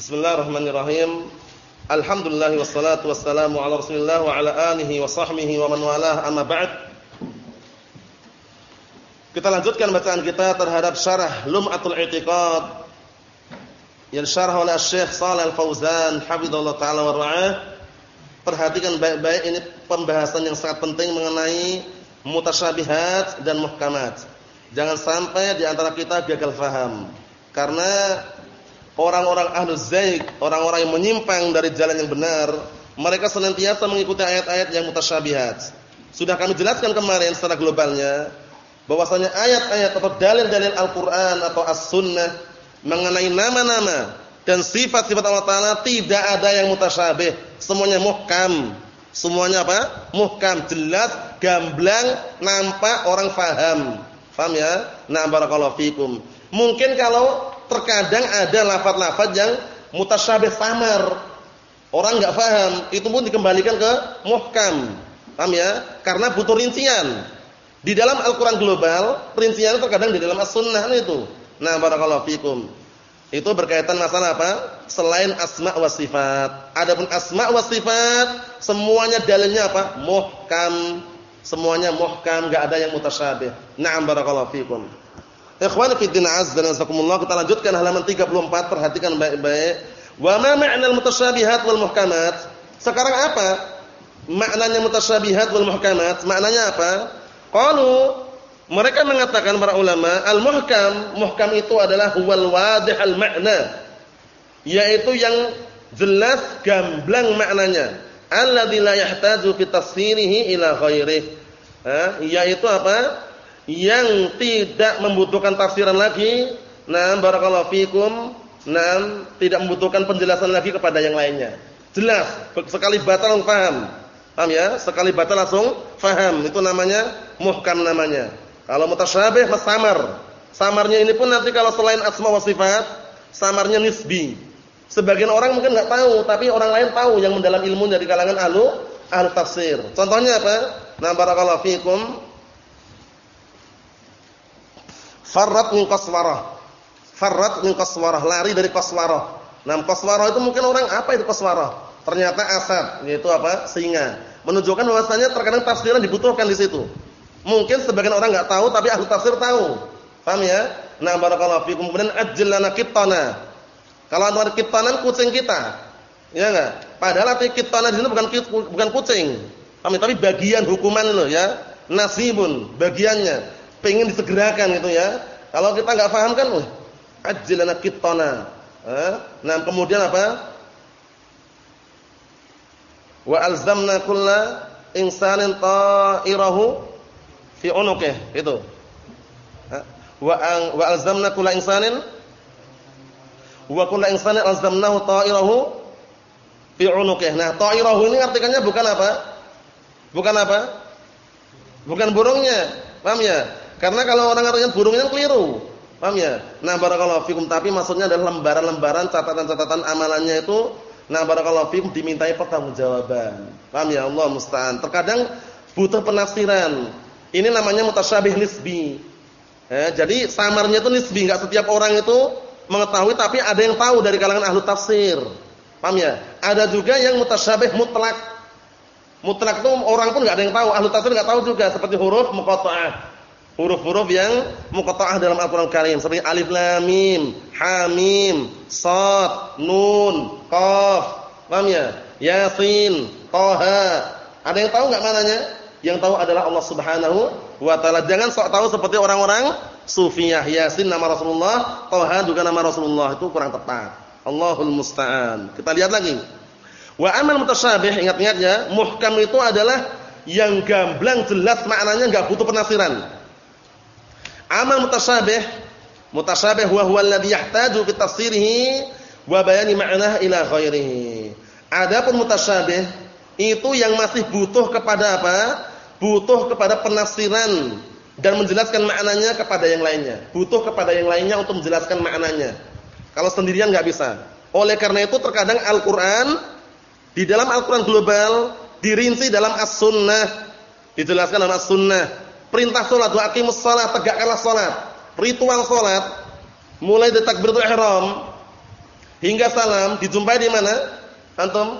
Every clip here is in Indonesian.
Bismillahirrahmanirrahim. Alhamdulillah wassalatu wassalamu ala Rasulillah wa ala alihi wa sahbihi wa man walah amma ba'd. Kita lanjutkan bacaan kita terhadap syarah Lum'atul I'tiqad yang syarah oleh Syekh Shalal Al-Fauzan hafizallahu taala wa ra'ah. Perhatikan baik-baik ini pembahasan yang sangat penting mengenai mutasyabihat dan muhkamat. Jangan sampai di antara kita gagal faham. Karena orang-orang ahlu zaik, orang-orang yang menyimpang dari jalan yang benar, mereka senantiasa mengikuti ayat-ayat yang mutasyabihat. Sudah kami jelaskan kemarin secara globalnya bahwasanya ayat-ayat atau dalil-dalil Al-Qur'an atau As-Sunnah mengenai nama-nama dan sifat-sifat Allah taala tidak ada yang mutasyabih, semuanya muhkam. Semuanya apa? Muhkam, jelas, gamblang, nampak orang faham. Faham ya? Nah, barakallahu fikum. Mungkin kalau terkadang ada lafaz-lafaz yang mutasyabih samar. Orang enggak paham, itu pun dikembalikan ke muhkam. Paham ya? Karena butuh rincian. Di dalam Al-Qur'an global, rinciannya terkadang di dalam As-Sunnah itu. Nah, barakallahu fikum. Itu berkaitan masalah apa? Selain asma wa sifat. Adapun asma wa sifat semuanya dalilnya apa? Muhkam. Semuanya muhkam, enggak ada yang mutasyabih. Na'am barakallahu fikum. Ikhwan fi din azza wa jazakumullah kita lanjutkan halaman 34 perhatikan baik-baik. Wa ma ma'nal mutasyabihat wal muhkamat? Sekarang apa? Maknanya mutasyabihat wal muhkamat, maknanya apa? Qalu mereka mengatakan para ulama, al-muhkam, muhkam itu adalah huwal wadih al-ma'na. Yaitu yang jelas gamblang maknanya. Alladzi la yahtaju fi tafsirihi ila ghairihi. yaitu apa? Yang tidak membutuhkan tafsiran lagi, nah barakallahu fikum, nah tidak membutuhkan penjelasan lagi kepada yang lainnya. Jelas, sekali batal langsung paham. Paham ya? Sekali batal langsung paham. Itu namanya muhkam namanya. Kalau mutasyabih samar. Samarnya ini pun nanti kalau selain asma wa sifat, samarnya nisbi. Sebagian orang mungkin enggak tahu, tapi orang lain tahu yang mendalam ilmu dari kalangan ahlu ahlu tafsir. Contohnya apa? Nah barakallahu fikum Farrat min qaswarah. Farrat min qaswarah, lari dari qaswarah. Nah, qaswarah itu mungkin orang apa itu qaswarah? Ternyata asad, yaitu apa? Singa. Menunjukkan bahwasanya terkadang tafsiran dibutuhkan di situ. Mungkin sebagian orang enggak tahu tapi ahli tafsir tahu. Paham ya? Nah, barakallahu fikum. Kemudian ajlana qittana. Kalau antara qittanan kucing kita. Ya enggak? Padahal arti qittana di sini bukan bukan kucing. Paham ya? Tapi bagian hukuman loh ya. Nasibun, bagiannya pengen disegerakan gitu ya. Kalau kita nggak paham kan, ajlana kitana. Eh? Nah, kemudian apa? Wa alzamna kulla insanin ta'irahu fi unuqih, itu. Wa wa alzamna kulla insanin wa kulla insanin alzamnahu ta'irahu fi unuqih. Nah, ta'irahu ini artinya bukan apa? Bukan apa? Bukan burungnya. Paham ya? Karena kalau orang artinya burungnya keliru. Paham ya? Nah, barakallahu fikum tapi maksudnya adalah lembaran-lembaran catatan-catatan amalannya itu nah barakallahu fikum dimintai pertanggungjawaban. Paham ya? Allah musta'an. Terkadang butuh penafsiran. Ini namanya mutasyabih nisbi. Eh, jadi samarnya itu nisbi, enggak setiap orang itu mengetahui tapi ada yang tahu dari kalangan ahlu tafsir. Paham ya? Ada juga yang mutasyabih mutlak. Mutlak itu orang pun enggak ada yang tahu, ahlu tafsir enggak tahu juga seperti huruf muqatta'ah huruf-huruf yang muqatta'ah dalam Al-Qur'an Karim seperti alif lam mim, ha mim, shad, nun, qaf. Paham ya? Yasin, Taha. Ada yang tahu enggak mananya? Yang tahu adalah Allah Subhanahu wa taala. Jangan sok tahu seperti orang-orang sufiyah. Yasin nama Rasulullah, Taha juga nama Rasulullah. Itu kurang tepat. Allahul musta'an. Kita lihat lagi. Wa amal mutasyabih, ingat-ingat ya, muhkam itu adalah yang gamblang jelas maknanya enggak butuh penafsiran. Amal mutasyabih, mutasyabih huwa huwa alladhi yahtaju fi tafsirihi wa bayani ma'nahu ila ghairihi. Adapun mutasyabih itu yang masih butuh kepada apa? Butuh kepada penafsiran dan menjelaskan maknanya kepada yang lainnya. Butuh kepada yang lainnya untuk menjelaskan maknanya. Kalau sendirian enggak bisa. Oleh karena itu terkadang Al-Qur'an di dalam Al-Qur'an global dirinci dalam As-Sunnah. Dijelaskan dalam As-Sunnah Perintah salat wa aqimus shalah, tegakkanlah salat. Ritual salat mulai dari takbiratul ihram hingga salam dijumpai di mana? Antum?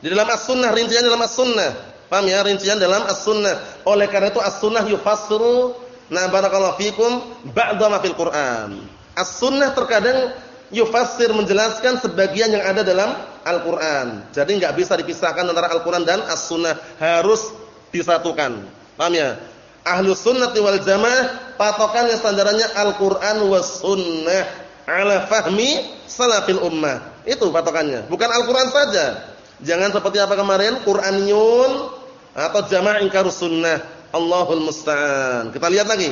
Di dalam As-Sunnah, rincian dalam As-Sunnah. Paham ya? Rincian dalam As-Sunnah. Oleh karena itu As-Sunnah yufassiru na barakallahu fikum ba'da ma fil Qur'an. As-Sunnah terkadang yufassir menjelaskan sebagian yang ada dalam Al-Qur'an. Jadi enggak bisa dipisahkan antara Al-Qur'an dan As-Sunnah, harus disatukan. Paham ya? Ahlus Sunnah wal Jamaah patokannya standarannya Al-Qur'an was Sunnah ala fahmi salafil ummah. Itu patokannya. Bukan Al-Qur'an saja. Jangan seperti apa kemarin Qur'aniyun atau jamaah ingkarus sunnah. Allahul musta'an. Kita lihat lagi.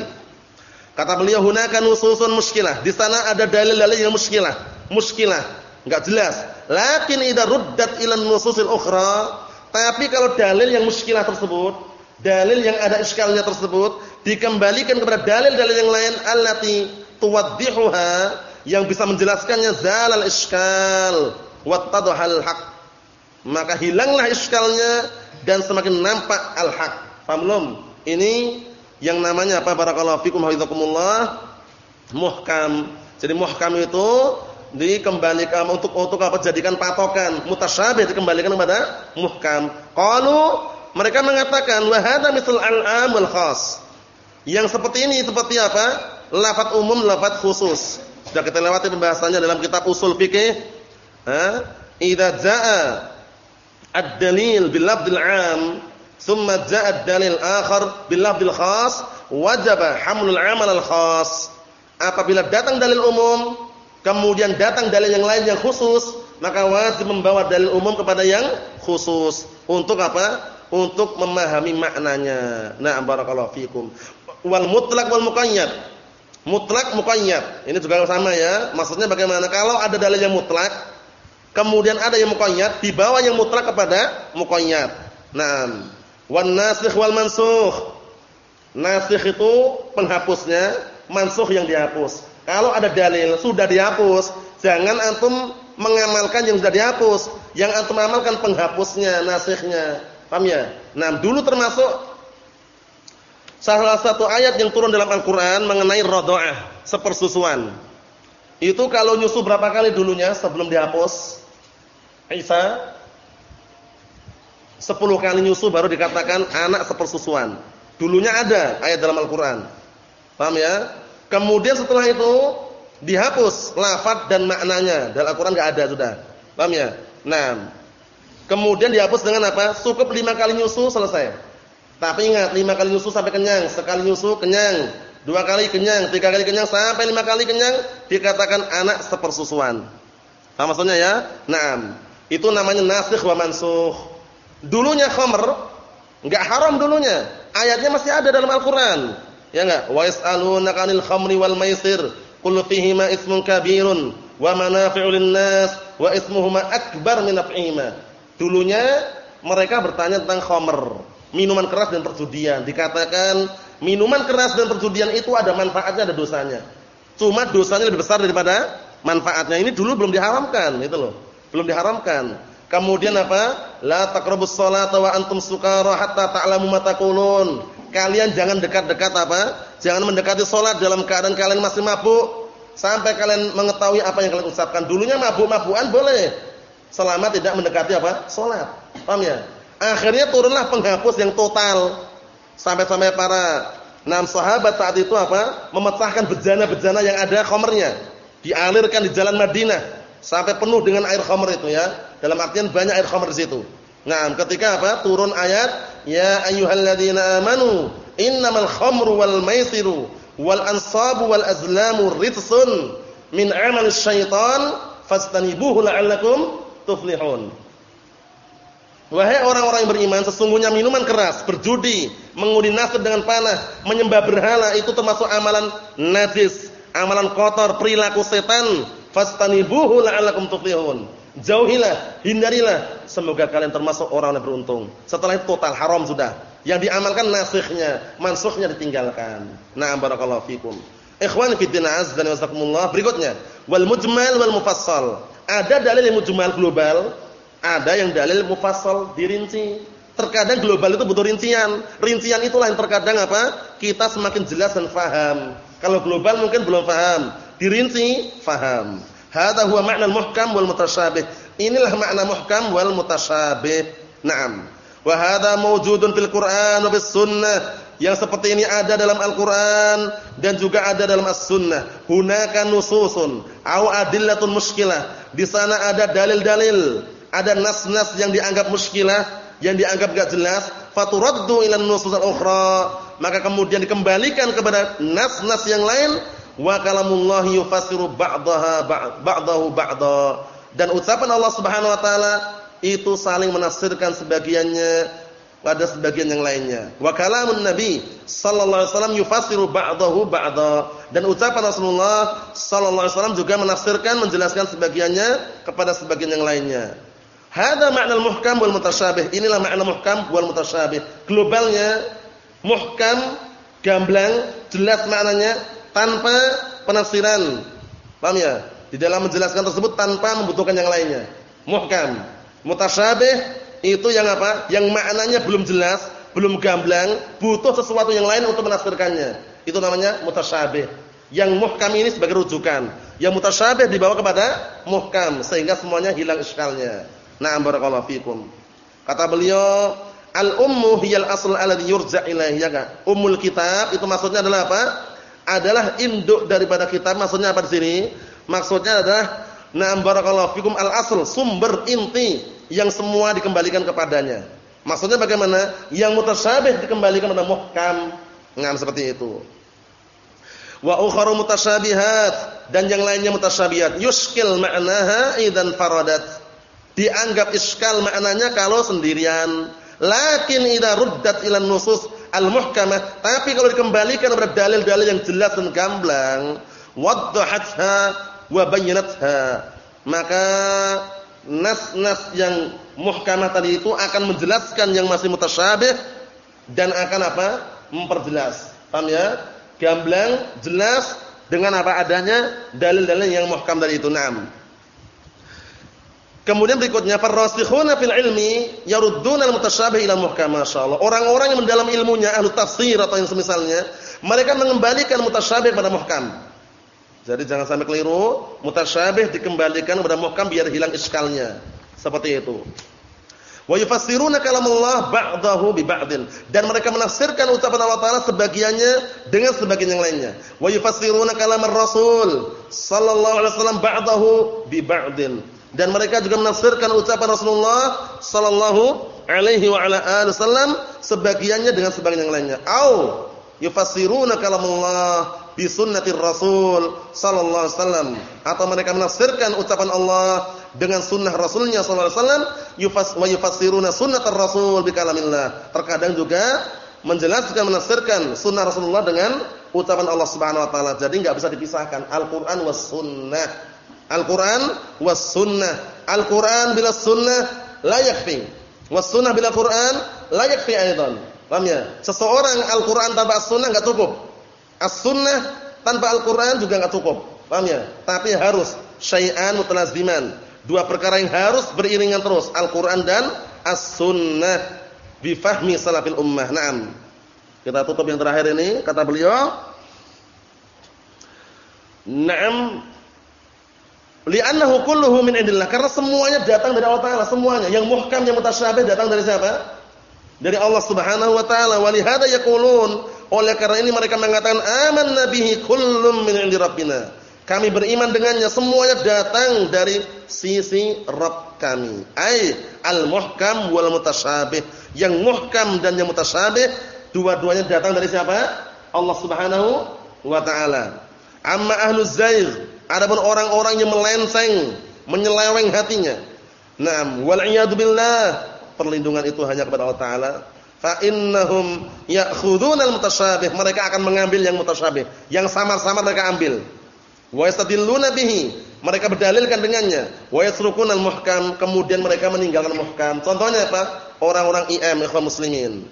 Kata beliau hunaka nususun muskilah. Di sana ada dalil-dalil yang muskilah. Muskilah, enggak jelas. Lakin idza ruddat ila nususil ukhra, tapi kalau dalil yang muskilah tersebut, dalil yang ada iskalnya tersebut dikembalikan kepada dalil-dalil yang lain allati tuwaddihuha yang bisa menjelaskannya zalal iskal wattadhal haq. Maka hilanglah iskalnya dan semakin nampak al-haq. Paham belum? Ini yang namanya apa? Barakallahu fikum hafizakumullah. Muhkam. Jadi muhkam itu dikembalikan untuk untuk apa? Jadikan patokan. Mutasyabih dikembalikan kepada muhkam. Qalu mereka mengatakan wa hadza misal al-am khas yang seperti ini seperti apa lafaz umum lafaz khusus sudah kita lewati pembahasannya dalam kitab usul fikih. Ha? Idza jaa ad-dalil bil lafdil 'am, thumma jaa ad-dalil akhar bil lafdil khas, wajaba hamlul 'amal al-khas. Apabila datang dalil umum, kemudian datang dalil yang lain yang khusus, maka wajib membawa dalil umum kepada yang khusus. Untuk apa? Untuk memahami maknanya. Nah, barakallahu fikum. Wal mutlaq wal muqayyad Mutlak muqayyad. Ini juga sama ya. Maksudnya bagaimana? Kalau ada dalil yang mutlak, kemudian ada yang muqayyad, dibawa yang mutlak kepada muqayyad. Naam. Wan nasikh wal mansukh. Nasikh itu penghapusnya, mansukh yang dihapus. Kalau ada dalil sudah dihapus, jangan antum mengamalkan yang sudah dihapus. Yang antum amalkan penghapusnya, nasikhnya. Paham ya? Nah, dulu termasuk Salah satu ayat yang turun dalam Al-Qur'an mengenai radha'ah, sepersusuan. Itu kalau nyusu berapa kali dulunya sebelum dihapus? Isa 10 kali nyusu baru dikatakan anak sepersusuan. Dulunya ada ayat dalam Al-Qur'an. Paham ya? Kemudian setelah itu dihapus lafaz dan maknanya. Dalam Al-Qur'an enggak ada sudah. Paham ya? Nah, kemudian dihapus dengan apa? Cukup 5 kali nyusu selesai. Tapi ingat, lima kali nyusu sampai kenyang, sekali nyusu kenyang, dua kali kenyang, tiga kali kenyang, sampai lima kali kenyang, dikatakan anak sepersusuan. Paham maksudnya ya? Naam. Itu namanya nasikh wa mansukh. Dulunya khamr, enggak haram dulunya. Ayatnya masih ada dalam Al-Qur'an. Ya enggak? Wa yas'alunaka 'anil khamri wal maisir, qul fihima ismun kabirun wa manafi'u lin-nas wa ismuhuma akbar min naf'ihima. Dulunya mereka bertanya tentang khamr minuman keras dan perjudian. Dikatakan minuman keras dan perjudian itu ada manfaatnya, ada dosanya. Cuma dosanya lebih besar daripada manfaatnya. Ini dulu belum diharamkan, itu loh. Belum diharamkan. Kemudian apa? La taqrabus sholata wa antum sukara hatta ta'lamu ma taqulun. Kalian jangan dekat-dekat apa? Jangan mendekati salat dalam keadaan kalian masih mabuk sampai kalian mengetahui apa yang kalian ucapkan. Dulunya mabuk-mabukan boleh selama tidak mendekati apa? Salat. Paham ya? Akhirnya turunlah penghapus yang total. Sampai-sampai para enam sahabat saat itu apa? Memecahkan bejana-bejana yang ada khamernya. Dialirkan di jalan Madinah sampai penuh dengan air khamer itu ya. Dalam artian banyak air khamer di situ. Nah, ketika apa? Turun ayat, ya ayyuhalladzina amanu, innamal khamru wal maisiru wal ansabu wal azlamu ritsun min 'amalis syaitan fastanibuhu la'allakum tuflihun. Wahai orang-orang yang beriman, sesungguhnya minuman keras, berjudi, mengundi nasib dengan panah, menyembah berhala itu termasuk amalan najis, amalan kotor, perilaku setan. Fastanibuhu la'allakum tuflihun. Jauhilah, hindarilah, semoga kalian termasuk orang yang beruntung. Setelah itu total haram sudah. Yang diamalkan nasikhnya, mansukhnya ditinggalkan. Na'am barakallahu fikum. Ikhwan fi din azza wa. Berikutnya, wal mujmal wal mufassal. Ada dalil yang mujmal global, ada yang dalil mufassal dirinci. Terkadang global itu butuh rincian. Rincian itulah yang terkadang apa? Kita semakin jelas dan faham. Kalau global mungkin belum faham. Dirinci, faham. Hadza huwa ma'na al-muhkam wal mutasyabih. Inilah makna muhkam wal mutasyabih. Naam. Wa hadza mawjudun fil Qur'an wa bis sunnah. Yang seperti ini ada dalam Al-Qur'an dan juga ada dalam As-Sunnah. Hunaka nususun aw adillatun muskilah. Di sana ada dalil-dalil, ada nas-nas yang dianggap muskilah, yang dianggap enggak jelas, faturaddu ila nusus. Maka kemudian dikembalikan kepada nas-nas yang lain wa kalamullah yufassiru ba'daha ba'dahu ba'da. Dan ucapan Allah Subhanahu wa taala itu saling menafsirkan sebagiannya pada sebagian yang lainnya. Wa kalamun Nabi sallallahu alaihi wasallam yufassiru ba'dahu ba'da. Dan ucapan Rasulullah sallallahu alaihi wasallam juga menafsirkan menjelaskan sebagiannya kepada sebagian yang lainnya. Hada makna muhkam wal mutasyabih. Inilah makna muhkam wal mutasyabih. Globalnya muhkam, gamblang, jelas maknanya tanpa penafsiran. Paham ya? Di dalam menjelaskan tersebut tanpa membutuhkan yang lainnya. Muhkam, mutasyabih itu yang apa? Yang maknanya belum jelas, belum gamblang, butuh sesuatu yang lain untuk menafsirkannya. Itu namanya mutasyabih. Yang muhkam ini sebagai rujukan. Yang mutasyabih dibawa kepada muhkam sehingga semuanya hilang iskalnya. Na'am barakallahu fikum. Kata beliau, al-ummu hiyal asl alladhi yurja' ilaihi ya Ummul kitab itu maksudnya adalah apa? Adalah induk daripada kitab. Maksudnya apa di sini? Maksudnya adalah na'am barakallahu fikum al-asl, sumber inti yang semua dikembalikan kepadanya. Maksudnya bagaimana? Yang mutasyabih dikembalikan kepada muhkam. Ngam seperti itu. Wa ukharu mutasyabihat dan yang lainnya mutasyabihat. Yuskil ma'naha idan faradat. Dianggap iskal maknanya kalau sendirian. Lakin idza ruddat ila nusus al-muhkamah, tapi kalau dikembalikan kepada dalil-dalil yang jelas dan gamblang, waddahatha wa bayyinatha, maka nas-nas yang muhkamah tadi itu akan menjelaskan yang masih mutasyabih dan akan apa? memperjelas. Paham ya? Gamblang, jelas dengan apa adanya dalil-dalil yang muhkam dari itu. Naam. Kemudian berikutnya farrasikhuna fil ilmi yarudduna al-mutasyabih ila muhkam. Masyaallah. Orang-orang yang mendalam ilmunya ahli tafsir atau yang semisalnya, mereka mengembalikan mutasyabih pada muhkam. Jadi jangan sampai keliru, mutasyabih dikembalikan kepada muhkam biar hilang iskalnya. Seperti itu. Wa yufassiruna kalamullah ba'dahu bi ba'din dan mereka menafsirkan ucapan Allah Taala sebagiannya dengan sebagian yang lainnya. Wa yufassiruna kalamar Rasul sallallahu alaihi wasallam ba'dahu bi ba'din dan mereka juga menafsirkan ucapan Rasulullah sallallahu alaihi wa ala alihi wasallam sebagiannya dengan sebagian yang lainnya. Au yufassiruna kalamullah bi sunnatir Rasul sallallahu alaihi wasallam atau mereka menafsirkan ucapan Allah dengan sunnah Rasulnya sallallahu alaihi wasallam yufas wa yufassiruna sunnatar Rasul bi kalamillah. Terkadang juga menjelaskan menafsirkan sunnah Rasulullah dengan ucapan Allah Subhanahu wa taala. Jadi enggak bisa dipisahkan Al-Qur'an was sunnah. Al-Qur'an was sunnah. Al-Qur'an bila sunnah la yakfi. Was sunnah bila Qur'an la yakfi aidan. Paham ya? Seseorang Al-Qur'an tanpa as-sunnah enggak cukup. As-sunnah tanpa Al-Qur'an juga enggak cukup. Paham ya? Tapi harus syai'an mutalaziman. Dua perkara yang harus beriringan terus, Al-Qur'an dan As-Sunnah bi fahmi salafil ummah. Naam. Kita tutup yang terakhir ini, kata beliau. Naam. Li'annahu kulluhu min indillah. Karena semuanya datang dari Allah Taala, semuanya. Yang muhkam, yang mutasyabih datang dari siapa? Dari Allah Subhanahu wa taala. Wa lihada yaqulun oleh karena ini mereka mengatakan aman nabihi kullum min indi rabbina. Kami beriman dengannya semuanya datang dari sisi Rabb kami. Ai al-muhkam wal mutasyabih. Yang muhkam dan yang mutasyabih dua-duanya datang dari siapa? Allah Subhanahu wa taala. Amma ahlu zaigh, adapun orang-orang yang melenceng, menyeleweng hatinya. Naam, wal iyad billah. Perlindungan itu hanya kepada Allah taala. Fa innahum ya'khuduna al-mutasyabih mereka akan mengambil yang mutasyabih yang samar-samar mereka ambil. Wa yastadilluna bihi. Mereka berdalilkan dengannya. Wa yasrukuna al-muhkam. Kemudian mereka meninggalkan muhkam. Contohnya apa? Orang-orang IM ikhwan muslimin.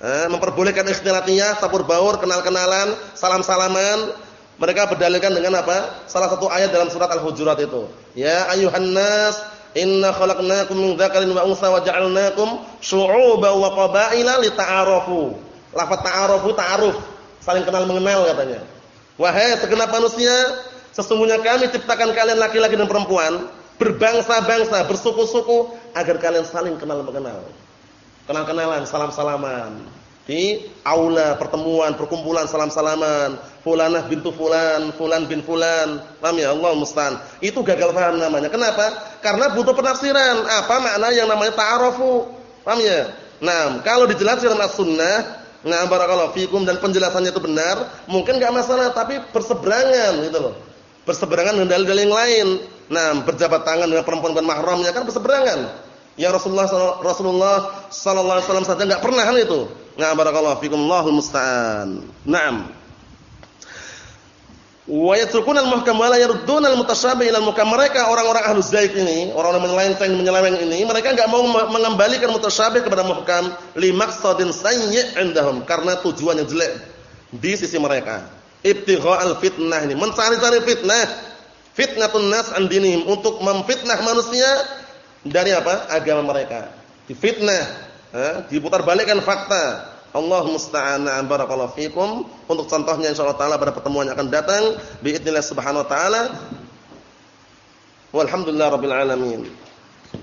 Eh, memperbolehkan ikhtilatiyah tabur baur kenal-kenalan salam-salaman. Mereka berdalilkan dengan apa? Salah satu ayat dalam surat al-hujurat itu. Ya ayuhan nas Inna khalaqnakum min dzakarin wa untha wa ja'alnakum syu'uban wa qabaila lita'arafu. Lafaz ta'arafu ta'aruf, saling kenal mengenal katanya. Wahai segenap manusia, Sesungguhnya kami ciptakan kalian laki-laki dan perempuan, berbangsa-bangsa, bersuku-suku agar kalian saling kenal mengenal. Kenal-kenalan, salam-salaman. Di aula pertemuan, perkumpulan salam-salaman. Fulanah bintu fulan, fulan bin fulan. Paham ya? Allah musta'an. Itu gagal paham namanya. Kenapa? Karena butuh penafsiran. Apa makna yang namanya ta'arufu? Paham ya? Nah, kalau dijelaskan dalam as-sunnah, nah barakallahu fikum dan penjelasannya itu benar, mungkin enggak masalah, tapi berseberangan gitu loh. Berseberangan dengan dalil-dalil yang lain. Nah, berjabat tangan dengan perempuan dan mahramnya kan berseberangan. Yang Rasulullah Rasulullah sallallahu alaihi wasallam saja enggak pernah hal itu. Nah, barakallahu fikum Allahul musta'an. Naam. Wa yatrukuna al-muhkam wa la al-mutasyabih ila al-muhkam. Mereka orang-orang ahlus zaik ini, orang-orang menyeleweng menyeleweng ini, mereka enggak mau mengembalikan mutasyabih kepada muhkam li maqsadin sayyi' indahum karena tujuan yang jelek di sisi mereka. Ibtigha'al fitnah ini, mencari-cari fitnah. Fitnatun nas an dinihim untuk memfitnah manusia dari apa? agama mereka. Difitnah, eh, diputarbalikkan fakta Allah musta'an barakallahu fikum. Untuk contohnya insyaallah taala pada pertemuan yang akan datang biidznillah subhanahu wa taala. Walhamdulillah rabbil alamin.